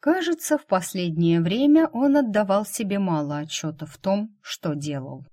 Кажется, в последнее время он отдавал себе мало отчета в том, что делал.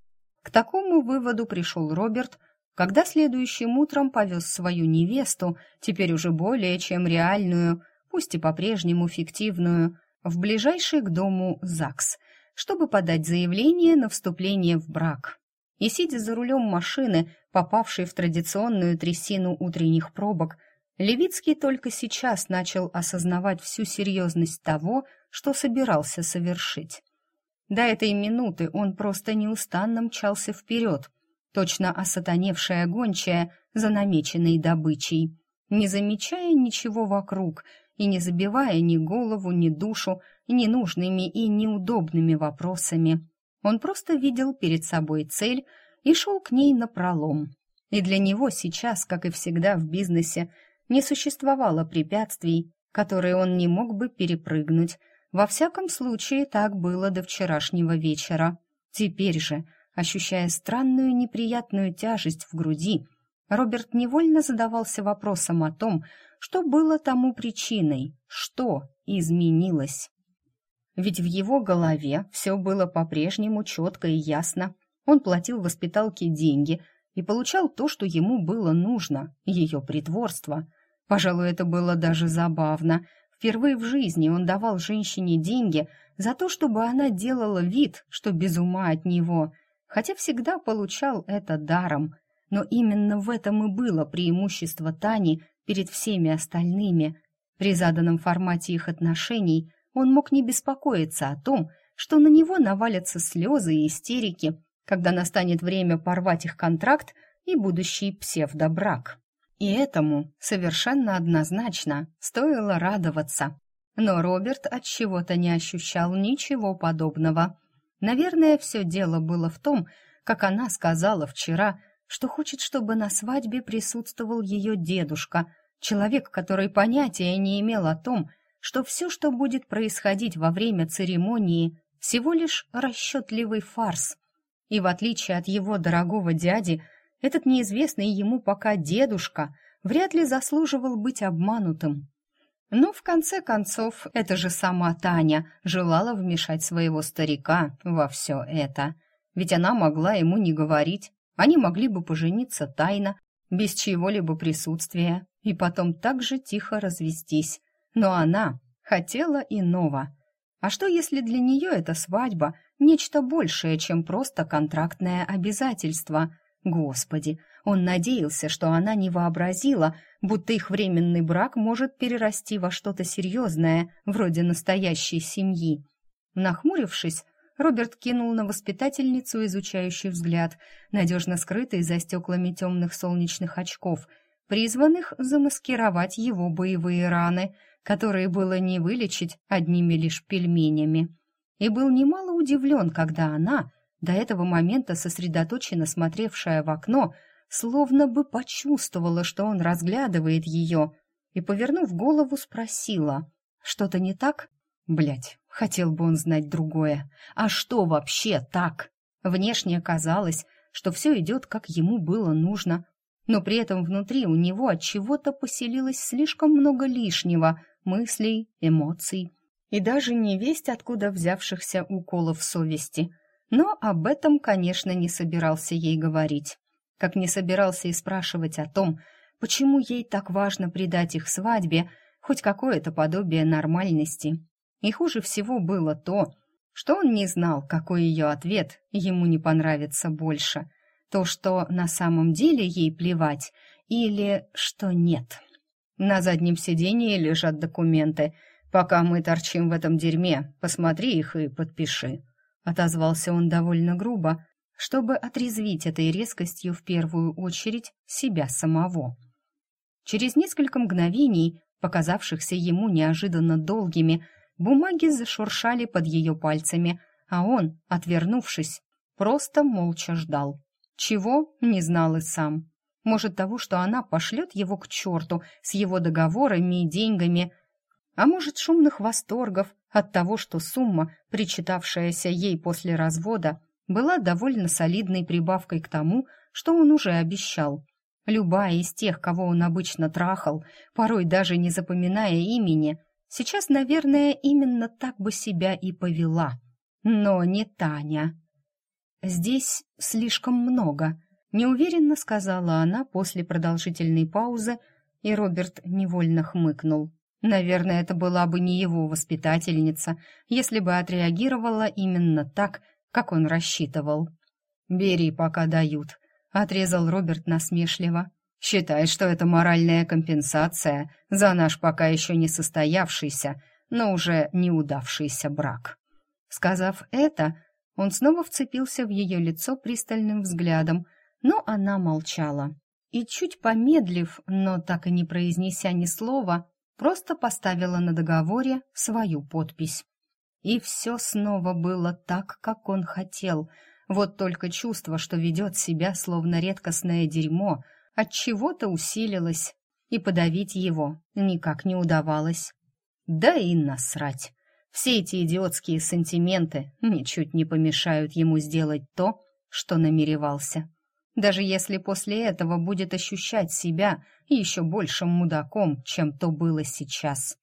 К такому выводу пришел Роберт, когда следующим утром повез свою невесту, теперь уже более чем реальную, пусть и по-прежнему фиктивную, в ближайший к дому ЗАГС, чтобы подать заявление на вступление в брак. И сидя за рулем машины, попавшей в традиционную трясину утренних пробок, Левицкий только сейчас начал осознавать всю серьезность того, что собирался совершить. До этой минуты он просто неустанно мчался вперед, точно осатаневшая гончая за намеченной добычей, не замечая ничего вокруг и не забивая ни голову, ни душу ненужными и неудобными вопросами. Он просто видел перед собой цель и шел к ней напролом. И для него сейчас, как и всегда в бизнесе, не существовало препятствий, которые он не мог бы перепрыгнуть. Во всяком случае, так было до вчерашнего вечера. Теперь же, ощущая странную неприятную тяжесть в груди, Роберт невольно задавался вопросом о том, что было тому причиной, что изменилось. Ведь в его голове все было по-прежнему четко и ясно. Он платил воспиталке деньги и получал то, что ему было нужно, ее притворство. Пожалуй, это было даже забавно. Впервые в жизни он давал женщине деньги за то, чтобы она делала вид, что без ума от него, хотя всегда получал это даром. Но именно в этом и было преимущество Тани перед всеми остальными. При заданном формате их отношений он мог не беспокоиться о том, что на него навалятся слезы и истерики, когда настанет время порвать их контракт и будущий псевдобрак. И этому совершенно однозначно стоило радоваться. Но Роберт от чего-то не ощущал ничего подобного. Наверное, все дело было в том, как она сказала вчера, что хочет, чтобы на свадьбе присутствовал ее дедушка, человек, который понятия не имел о том, что все, что будет происходить во время церемонии, всего лишь расчетливый фарс. И в отличие от его дорогого дяди, этот неизвестный ему пока дедушка вряд ли заслуживал быть обманутым. Но в конце концов, это же сама Таня желала вмешать своего старика во все это. Ведь она могла ему не говорить, они могли бы пожениться тайно, без чьего-либо присутствия, и потом так же тихо развестись. Но она хотела иного. А что, если для нее эта свадьба — нечто большее, чем просто контрактное обязательство? Господи, он надеялся, что она не вообразила, будто их временный брак может перерасти во что-то серьезное, вроде настоящей семьи. Нахмурившись, Роберт кинул на воспитательницу изучающий взгляд, надежно скрытый за стеклами темных солнечных очков, призванных замаскировать его боевые раны, которые было не вылечить одними лишь пельменями. И был немало удивлен, когда она, до этого момента сосредоточенно смотревшая в окно, словно бы почувствовала, что он разглядывает ее, и, повернув голову, спросила, «Что-то не так?» Блять, хотел бы он знать другое. А что вообще так? Внешне казалось, что все идет, как ему было нужно, но при этом внутри у него от чего-то поселилось слишком много лишнего мыслей, эмоций и даже не весть откуда взявшихся уколов совести — но об этом, конечно, не собирался ей говорить. Как не собирался и спрашивать о том, почему ей так важно придать их свадьбе хоть какое-то подобие нормальности. И хуже всего было то, что он не знал, какой ее ответ ему не понравится больше. То, что на самом деле ей плевать, или что нет. На заднем сиденье лежат документы. Пока мы торчим в этом дерьме, посмотри их и подпиши. Отозвался он довольно грубо, чтобы отрезвить этой резкостью в первую очередь себя самого. Через несколько мгновений, показавшихся ему неожиданно долгими, бумаги зашуршали под ее пальцами, а он, отвернувшись, просто молча ждал. Чего, не знал и сам. Может, того, что она пошлет его к черту с его договорами и деньгами, а может, шумных восторгов от того, что сумма, причитавшаяся ей после развода, была довольно солидной прибавкой к тому, что он уже обещал. Любая из тех, кого он обычно трахал, порой даже не запоминая имени, сейчас, наверное, именно так бы себя и повела. Но не Таня. «Здесь слишком много», — неуверенно сказала она после продолжительной паузы, и Роберт невольно хмыкнул. Наверное, это была бы не его воспитательница, если бы отреагировала именно так, как он рассчитывал. «Бери, пока дают», — отрезал Роберт насмешливо. «Считай, что это моральная компенсация за наш пока еще не состоявшийся, но уже неудавшийся брак». Сказав это, он снова вцепился в ее лицо пристальным взглядом, но она молчала. И чуть помедлив, но так и не произнеся ни слова, просто поставила на договоре свою подпись. И все снова было так, как он хотел. Вот только чувство, что ведет себя словно редкостное дерьмо, от чего-то усилилось, и подавить его никак не удавалось. Да и насрать. Все эти идиотские сантименты ничуть не помешают ему сделать то, что намеревался. Даже если после этого будет ощущать себя еще большим мудаком, чем то было сейчас.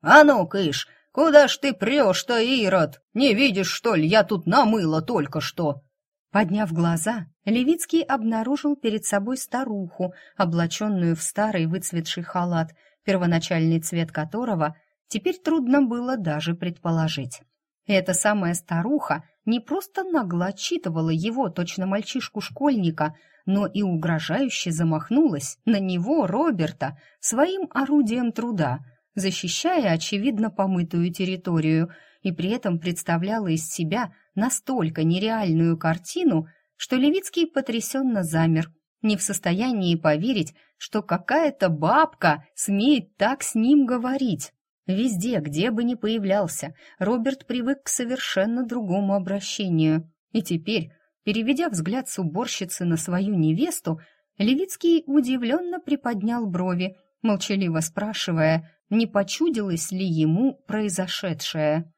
«А ну, Кыш, куда ж ты прешь-то, Ирод? Не видишь, что ли, я тут намыла только что?» Подняв глаза, Левицкий обнаружил перед собой старуху, облаченную в старый выцветший халат, первоначальный цвет которого теперь трудно было даже предположить. Эта самая старуха не просто нагло отчитывала его, точно мальчишку-школьника, но и угрожающе замахнулась на него, Роберта, своим орудием труда, защищая, очевидно, помытую территорию, и при этом представляла из себя настолько нереальную картину, что Левицкий потрясенно замер, не в состоянии поверить, что какая-то бабка смеет так с ним говорить. Везде, где бы ни появлялся, Роберт привык к совершенно другому обращению. И теперь, переведя взгляд с уборщицы на свою невесту, Левицкий удивленно приподнял брови, молчаливо спрашивая, не почудилось ли ему произошедшее.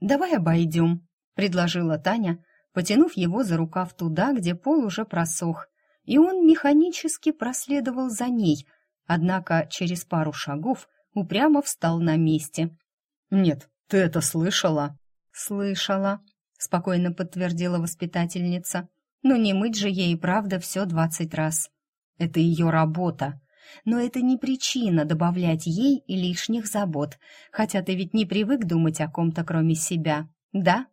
«Давай обойдем», — предложила Таня, потянув его за рукав туда, где пол уже просох, и он механически проследовал за ней, однако через пару шагов упрямо встал на месте. «Нет, ты это слышала?» «Слышала», — спокойно подтвердила воспитательница. «Но не мыть же ей, правда, все двадцать раз. Это ее работа. Но это не причина добавлять ей лишних забот, хотя ты ведь не привык думать о ком-то, кроме себя, да?»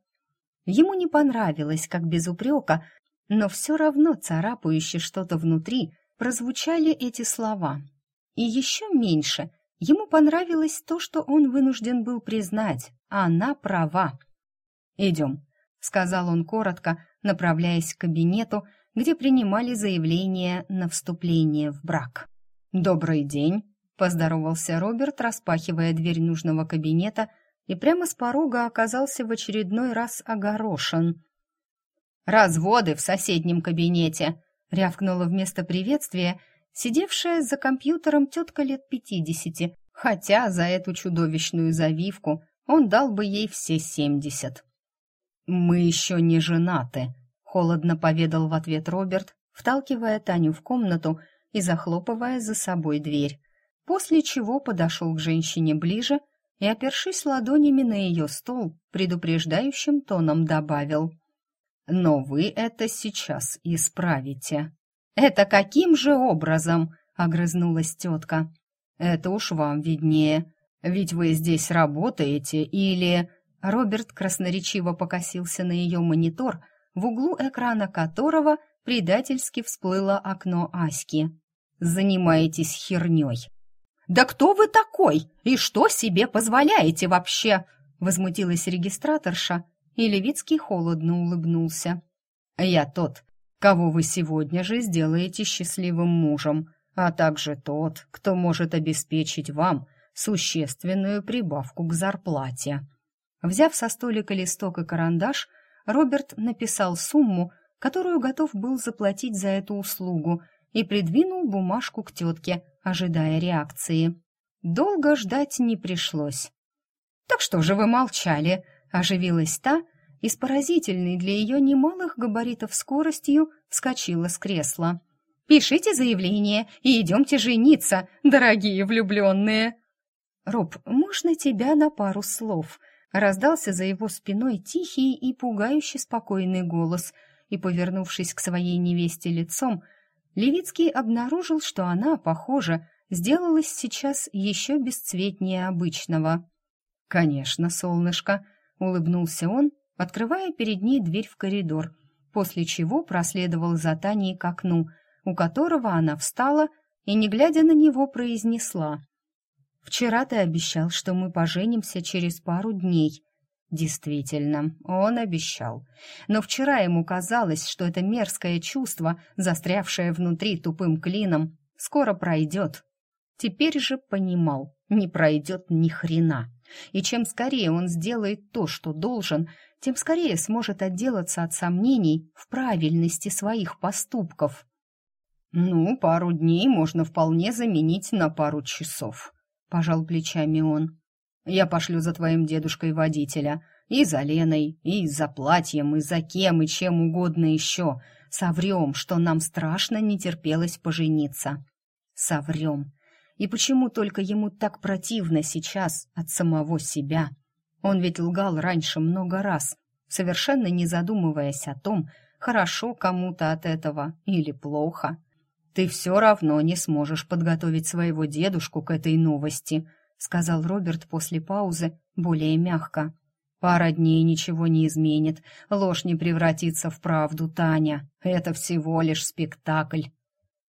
Ему не понравилось, как без упрека, но все равно царапающе что-то внутри прозвучали эти слова. И еще меньше — Ему понравилось то, что он вынужден был признать, а она права. «Идем», — сказал он коротко, направляясь к кабинету, где принимали заявление на вступление в брак. «Добрый день», — поздоровался Роберт, распахивая дверь нужного кабинета, и прямо с порога оказался в очередной раз огорошен. «Разводы в соседнем кабинете», — рявкнула вместо приветствия — сидевшая за компьютером тетка лет пятидесяти, хотя за эту чудовищную завивку он дал бы ей все семьдесят. «Мы еще не женаты», — холодно поведал в ответ Роберт, вталкивая Таню в комнату и захлопывая за собой дверь, после чего подошел к женщине ближе и, опершись ладонями на ее стол, предупреждающим тоном добавил «Но вы это сейчас исправите». «Это каким же образом?» — огрызнулась тетка. «Это уж вам виднее. Ведь вы здесь работаете или...» Роберт красноречиво покосился на ее монитор, в углу экрана которого предательски всплыло окно Аськи. «Занимаетесь херней». «Да кто вы такой? И что себе позволяете вообще?» Возмутилась регистраторша, и Левицкий холодно улыбнулся. «Я тот, кого вы сегодня же сделаете счастливым мужем, а также тот, кто может обеспечить вам существенную прибавку к зарплате. Взяв со столика листок и карандаш, Роберт написал сумму, которую готов был заплатить за эту услугу, и придвинул бумажку к тетке, ожидая реакции. Долго ждать не пришлось. «Так что же вы молчали?» — оживилась та, и с поразительной для ее немалых габаритов скоростью вскочила с кресла. «Пишите заявление и идемте жениться, дорогие влюбленные!» «Роб, можно тебя на пару слов?» Раздался за его спиной тихий и пугающе спокойный голос, и, повернувшись к своей невесте лицом, Левицкий обнаружил, что она, похоже, сделалась сейчас еще бесцветнее обычного. «Конечно, солнышко», — улыбнулся он, открывая перед ней дверь в коридор, после чего проследовал за Таней к окну, у которого она встала и, не глядя на него, произнесла. «Вчера ты обещал, что мы поженимся через пару дней». Действительно, он обещал. Но вчера ему казалось, что это мерзкое чувство, застрявшее внутри тупым клином, скоро пройдет. Теперь же понимал, не пройдет ни хрена. И чем скорее он сделает то, что должен, тем скорее сможет отделаться от сомнений в правильности своих поступков. «Ну, пару дней можно вполне заменить на пару часов», — пожал плечами он. «Я пошлю за твоим дедушкой водителя, и за Леной, и за платьем, и за кем, и чем угодно еще. Соврем, что нам страшно не терпелось пожениться. Соврем. И почему только ему так противно сейчас от самого себя? Он ведь лгал раньше много раз, совершенно не задумываясь о том, хорошо кому-то от этого или плохо. «Ты все равно не сможешь подготовить своего дедушку к этой новости», сказал Роберт после паузы более мягко. «Пара дней ничего не изменит, ложь не превратится в правду, Таня. Это всего лишь спектакль».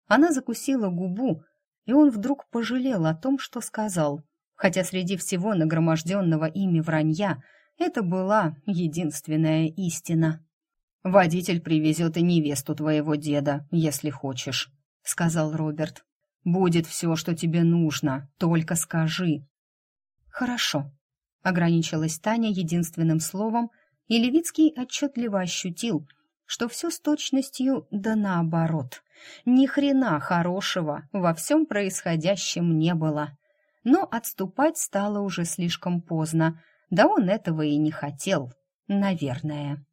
Она закусила губу, и он вдруг пожалел о том, что сказал, хотя среди всего нагроможденного ими вранья это была единственная истина. «Водитель привезет и невесту твоего деда, если хочешь», — сказал Роберт. «Будет все, что тебе нужно, только скажи». «Хорошо», — ограничилась Таня единственным словом, и Левицкий отчетливо ощутил, что все с точностью да наоборот. Ни хрена хорошего во всем происходящем не было. Но отступать стало уже слишком поздно, да он этого и не хотел, наверное.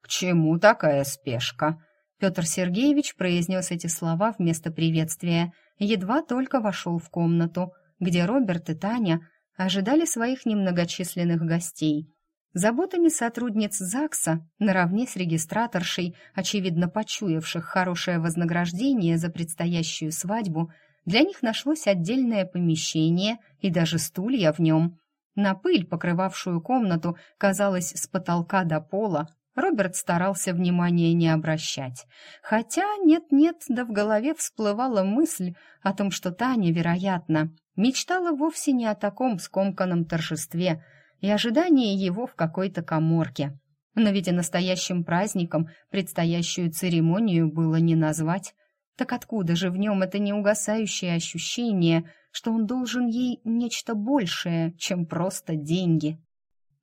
«К чему такая спешка?» Петр Сергеевич произнес эти слова вместо приветствия, едва только вошел в комнату, где Роберт и Таня ожидали своих немногочисленных гостей — Заботами сотрудниц ЗАГСа, наравне с регистраторшей, очевидно почуявших хорошее вознаграждение за предстоящую свадьбу, для них нашлось отдельное помещение и даже стулья в нем. На пыль, покрывавшую комнату, казалось, с потолка до пола, Роберт старался внимания не обращать. Хотя нет-нет, да в голове всплывала мысль о том, что Таня, вероятно, мечтала вовсе не о таком скомканном торжестве — и ожидание его в какой-то коморке. Но ведь и настоящим праздником предстоящую церемонию было не назвать. Так откуда же в нем это неугасающее ощущение, что он должен ей нечто большее, чем просто деньги?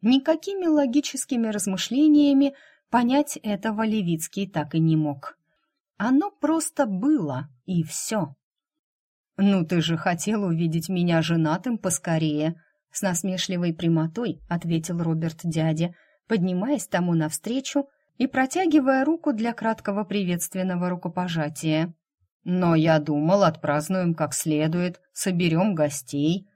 Никакими логическими размышлениями понять этого Левицкий так и не мог. Оно просто было, и все. «Ну ты же хотел увидеть меня женатым поскорее», с насмешливой прямотой ответил Роберт дяде, поднимаясь тому навстречу и протягивая руку для краткого приветственного рукопожатия. «Но я думал, отпразднуем как следует, соберем гостей».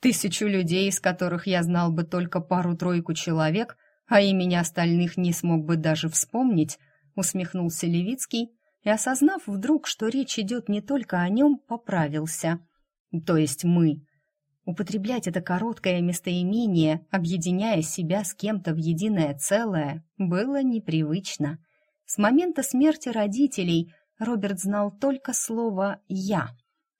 Тысячу людей, из которых я знал бы только пару-тройку человек, а имени остальных не смог бы даже вспомнить, усмехнулся Левицкий и, осознав вдруг, что речь идет не только о нем, поправился. То есть мы. Употреблять это короткое местоимение, объединяя себя с кем-то в единое целое, было непривычно. С момента смерти родителей Роберт знал только слово «я»,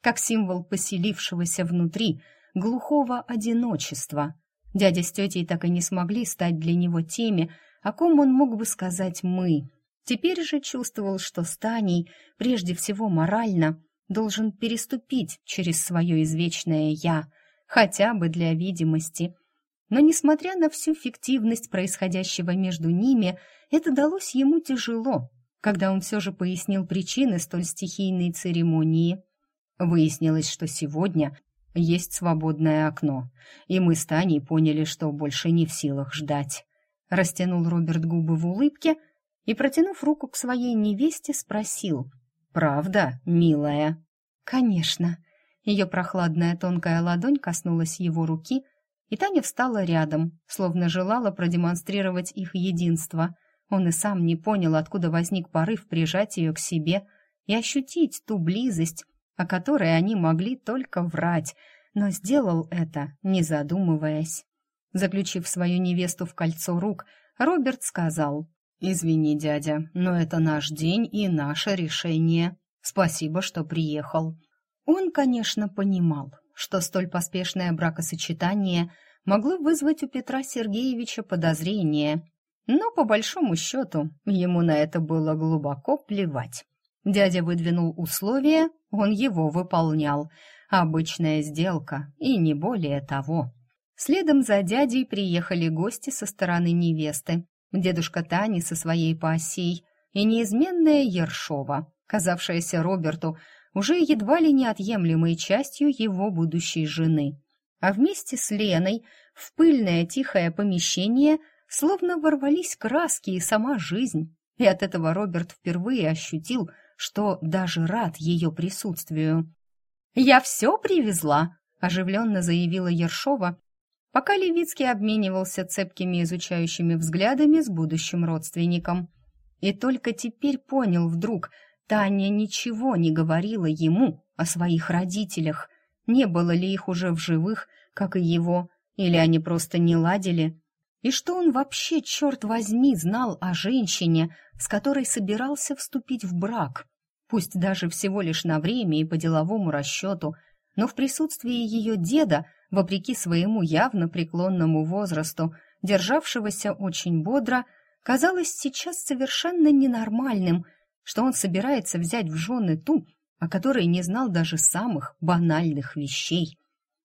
как символ поселившегося внутри глухого одиночества. Дядя с тетей так и не смогли стать для него теми, о ком он мог бы сказать «мы». Теперь же чувствовал, что с Таней, прежде всего морально, должен переступить через свое извечное «я», хотя бы для видимости. Но, несмотря на всю фиктивность происходящего между ними, это далось ему тяжело, когда он все же пояснил причины столь стихийной церемонии. Выяснилось, что сегодня есть свободное окно, и мы с Таней поняли, что больше не в силах ждать. Растянул Роберт губы в улыбке и, протянув руку к своей невесте, спросил. «Правда, милая?» «Конечно», Ее прохладная тонкая ладонь коснулась его руки, и Таня встала рядом, словно желала продемонстрировать их единство. Он и сам не понял, откуда возник порыв прижать ее к себе и ощутить ту близость, о которой они могли только врать, но сделал это, не задумываясь. Заключив свою невесту в кольцо рук, Роберт сказал, «Извини, дядя, но это наш день и наше решение. Спасибо, что приехал». Он, конечно, понимал, что столь поспешное бракосочетание могло вызвать у Петра Сергеевича подозрение, но, по большому счету, ему на это было глубоко плевать. Дядя выдвинул условия, он его выполнял. Обычная сделка, и не более того. Следом за дядей приехали гости со стороны невесты. Дедушка Тани со своей пассией и неизменная Ершова, казавшаяся Роберту уже едва ли неотъемлемой частью его будущей жены. А вместе с Леной в пыльное тихое помещение словно ворвались краски и сама жизнь. И от этого Роберт впервые ощутил, что даже рад ее присутствию. «Я все привезла», — оживленно заявила Ершова, пока Левицкий обменивался цепкими изучающими взглядами с будущим родственником. И только теперь понял вдруг, Таня ничего не говорила ему о своих родителях. Не было ли их уже в живых, как и его, или они просто не ладили? И что он вообще, черт возьми, знал о женщине, с которой собирался вступить в брак? Пусть даже всего лишь на время и по деловому расчету, но в присутствии ее деда, вопреки своему явно преклонному возрасту, державшегося очень бодро, казалось сейчас совершенно ненормальным – что он собирается взять в жены ту, о которой не знал даже самых банальных вещей.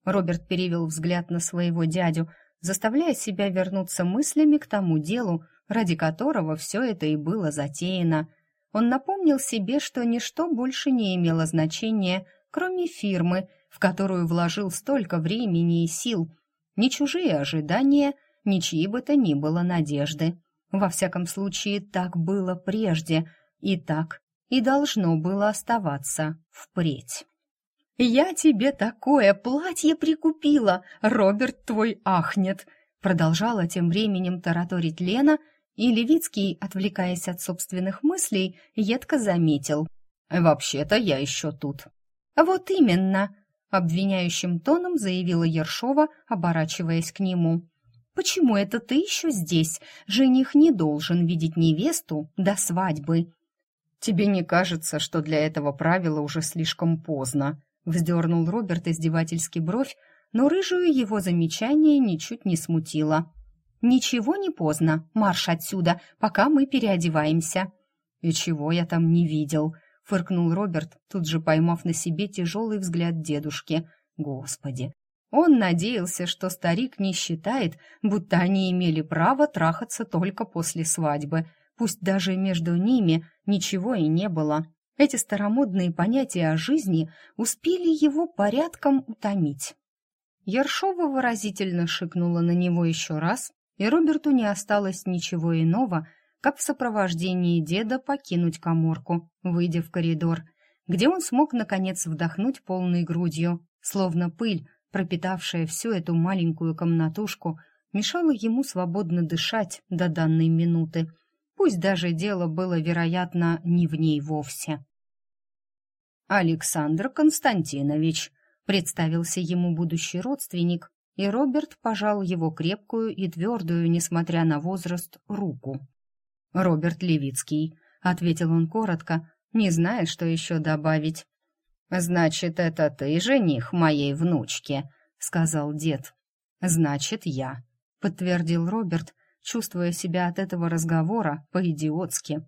Роберт перевел взгляд на своего дядю, заставляя себя вернуться мыслями к тому делу, ради которого все это и было затеяно. Он напомнил себе, что ничто больше не имело значения, кроме фирмы, в которую вложил столько времени и сил, ни чужие ожидания, ни чьи бы то ни было надежды. Во всяком случае, так было прежде — и так и должно было оставаться впредь. «Я тебе такое платье прикупила! Роберт твой ахнет!» Продолжала тем временем тараторить Лена, и Левицкий, отвлекаясь от собственных мыслей, едко заметил. «Вообще-то я еще тут». «Вот именно!» — обвиняющим тоном заявила Ершова, оборачиваясь к нему. «Почему это ты еще здесь? Жених не должен видеть невесту до свадьбы». «Тебе не кажется, что для этого правила уже слишком поздно?» Вздернул Роберт издевательски бровь, но рыжую его замечание ничуть не смутило. «Ничего не поздно, марш отсюда, пока мы переодеваемся». «И чего я там не видел?» — фыркнул Роберт, тут же поймав на себе тяжелый взгляд дедушки. «Господи!» Он надеялся, что старик не считает, будто они имели право трахаться только после свадьбы — Пусть даже между ними ничего и не было. Эти старомодные понятия о жизни успели его порядком утомить. Ершова выразительно шикнула на него еще раз, и Роберту не осталось ничего иного, как в сопровождении деда покинуть коморку, выйдя в коридор, где он смог, наконец, вдохнуть полной грудью, словно пыль, пропитавшая всю эту маленькую комнатушку, мешала ему свободно дышать до данной минуты, пусть даже дело было, вероятно, не в ней вовсе. «Александр Константинович», — представился ему будущий родственник, и Роберт пожал его крепкую и твердую, несмотря на возраст, руку. «Роберт Левицкий», — ответил он коротко, не зная, что еще добавить. «Значит, это ты жених моей внучки», — сказал дед. «Значит, я», — подтвердил Роберт, чувствуя себя от этого разговора по-идиотски.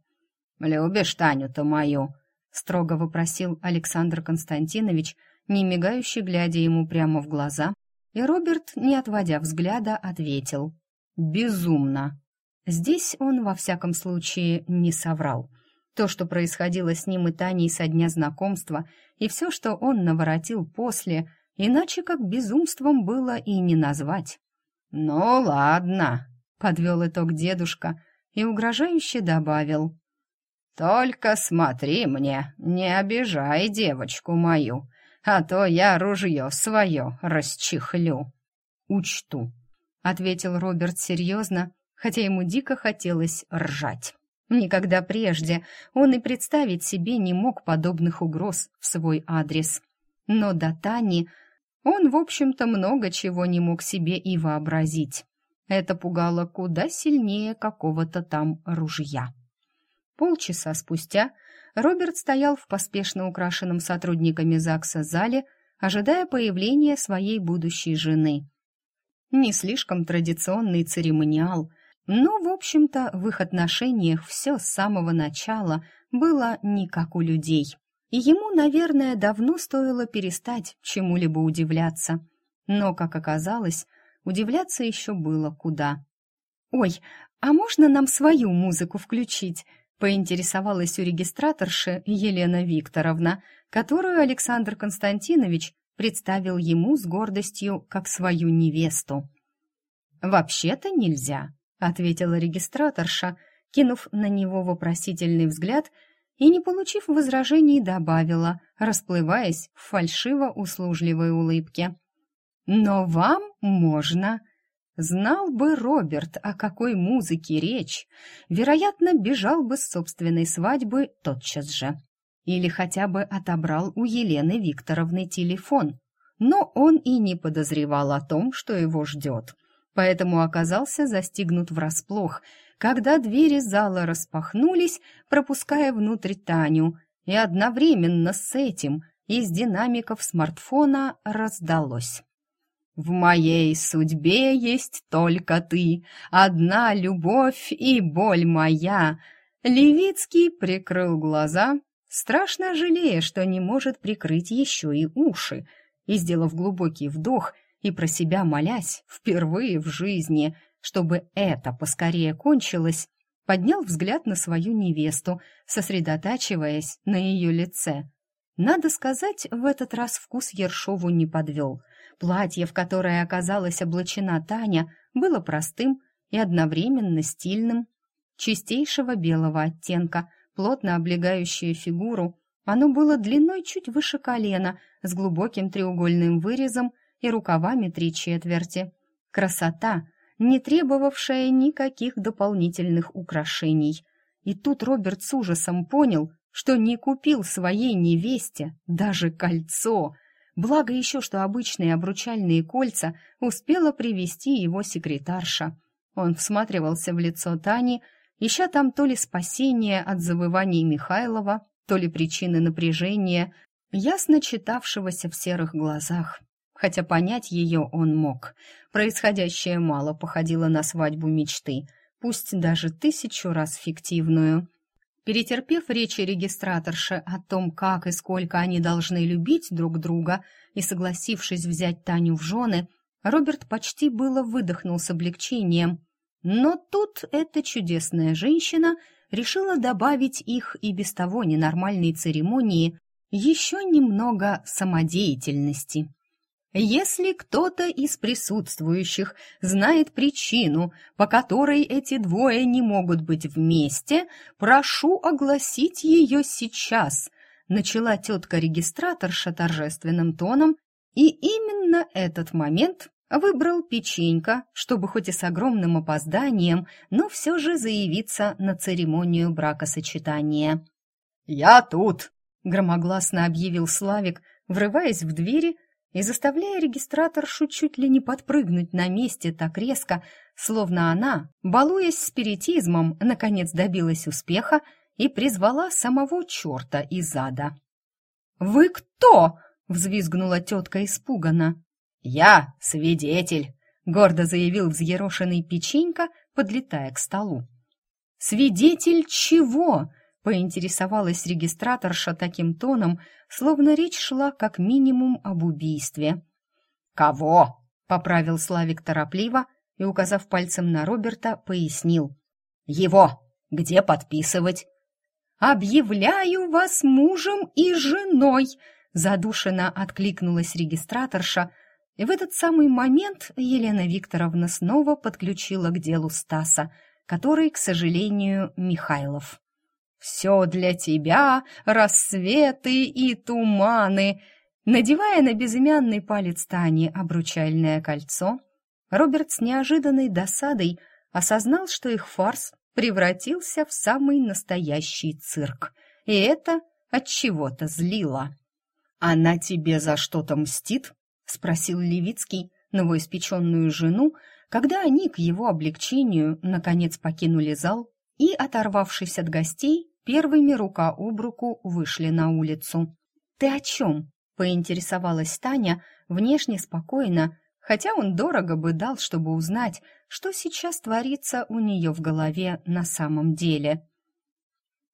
«Любишь Таню-то мою?» — строго вопросил Александр Константинович, не мигающе глядя ему прямо в глаза, и Роберт, не отводя взгляда, ответил «Безумно». Здесь он, во всяком случае, не соврал. То, что происходило с ним и Таней со дня знакомства, и все, что он наворотил после, иначе как безумством было и не назвать. «Ну ладно», подвел итог дедушка и угрожающе добавил. «Только смотри мне, не обижай девочку мою. а то я ружье свое расчехлю». «Учту», — ответил Роберт серьезно, хотя ему дико хотелось ржать. Никогда прежде он и представить себе не мог подобных угроз в свой адрес. Но до Тани он, в общем-то, много чего не мог себе и вообразить. Это пугало куда сильнее какого-то там ружья. Полчаса спустя Роберт стоял в поспешно украшенном сотрудниками ЗАГСа зале, ожидая появления своей будущей жены. Не слишком традиционный церемониал, но, в общем-то, в их отношениях все с самого начала было не как у людей. И ему, наверное, давно стоило перестать чему-либо удивляться. Но, как оказалось, удивляться еще было куда. «Ой, а можно нам свою музыку включить?» поинтересовалась у регистраторши Елена Викторовна, которую Александр Константинович представил ему с гордостью как свою невесту. «Вообще-то нельзя», — ответила регистраторша, кинув на него вопросительный взгляд и, не получив возражений, добавила, расплываясь в фальшиво-услужливой улыбке. «Но вам можно!» Знал бы Роберт, о какой музыке речь, вероятно, бежал бы с собственной свадьбы тотчас же. Или хотя бы отобрал у Елены Викторовны телефон. Но он и не подозревал о том, что его ждет. Поэтому оказался застигнут врасплох, когда двери зала распахнулись, пропуская внутрь Таню, и одновременно с этим из динамиков смартфона раздалось. В моей судьбе есть только ты, одна любовь и боль моя. Левицкий прикрыл глаза, страшно жалея, что не может прикрыть еще и уши, и, сделав глубокий вдох и про себя молясь впервые в жизни, чтобы это поскорее кончилось, поднял взгляд на свою невесту, сосредотачиваясь на ее лице. Надо сказать, в этот раз вкус Ершову не подвел — Платье, в которое оказалась облачена Таня, было простым и одновременно стильным, чистейшего белого оттенка, плотно облегающее фигуру. Оно было длиной чуть выше колена, с глубоким треугольным вырезом и рукавами три четверти. Красота, не требовавшая никаких дополнительных украшений. И тут Роберт с ужасом понял, что не купил своей невесте даже кольцо — Благо еще, что обычные обручальные кольца успела привести его секретарша. Он всматривался в лицо Тани, ища там то ли спасение от завываний Михайлова, то ли причины напряжения, ясно читавшегося в серых глазах. Хотя понять ее он мог. Происходящее мало походило на свадьбу мечты, пусть даже тысячу раз фиктивную. Перетерпев речи регистраторши о том, как и сколько они должны любить друг друга, и согласившись взять Таню в жены, Роберт почти было выдохнул с облегчением. Но тут эта чудесная женщина решила добавить их и без того ненормальной церемонии еще немного самодеятельности. Если кто-то из присутствующих знает причину, по которой эти двое не могут быть вместе, прошу огласить ее сейчас, начала тетка-регистраторша торжественным тоном, и именно этот момент выбрал печенька, чтобы хоть и с огромным опозданием, но все же заявиться на церемонию бракосочетания. «Я тут!» — громогласно объявил Славик, врываясь в двери и заставляя регистраторшу чуть ли не подпрыгнуть на месте так резко, словно она, балуясь спиритизмом, наконец добилась успеха и призвала самого черта из ада. «Вы кто?» — взвизгнула тетка испуганно. «Я свидетель», — гордо заявил взъерошенный печенька, подлетая к столу. «Свидетель чего?» Поинтересовалась регистраторша таким тоном, словно речь шла как минимум об убийстве. «Кого?» — поправил Славик торопливо и, указав пальцем на Роберта, пояснил. «Его! Где подписывать?» «Объявляю вас мужем и женой!» задушенно откликнулась регистраторша, и в этот самый момент Елена Викторовна снова подключила к делу Стаса, который, к сожалению, Михайлов. Все для тебя, рассветы и туманы!» Надевая на безымянный палец Тани обручальное кольцо, Роберт с неожиданной досадой осознал, что их фарс превратился в самый настоящий цирк, и это от чего-то злило. «Она тебе за что-то мстит?» — спросил Левицкий новоиспеченную жену, когда они к его облегчению наконец покинули зал и, оторвавшись от гостей, первыми рука об руку вышли на улицу. «Ты о чем?» — поинтересовалась Таня, внешне спокойно, хотя он дорого бы дал, чтобы узнать, что сейчас творится у нее в голове на самом деле.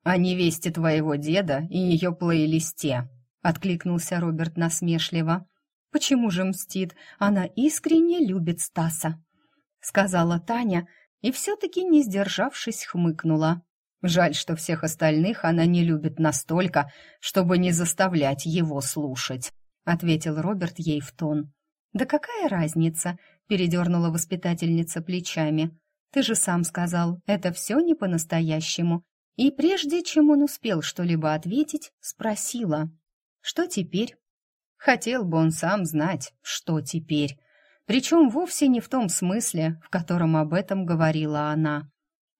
«О невесте твоего деда и ее плейлисте», — откликнулся Роберт насмешливо. «Почему же мстит? Она искренне любит Стаса», — сказала Таня, и все-таки, не сдержавшись, хмыкнула. Жаль, что всех остальных она не любит настолько, чтобы не заставлять его слушать, ответил Роберт ей в тон. Да какая разница? передернула воспитательница плечами. Ты же сам сказал, это все не по-настоящему. И прежде чем он успел что-либо ответить, спросила: "Что теперь?" Хотел бы он сам знать, что теперь. Причем вовсе не в том смысле, в котором об этом говорила она.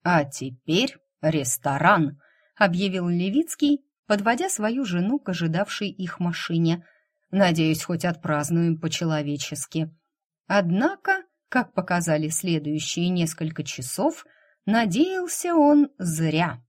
А теперь «Ресторан!» — объявил Левицкий, подводя свою жену к ожидавшей их машине. «Надеюсь, хоть отпразднуем по-человечески». Однако, как показали следующие несколько часов, надеялся он зря.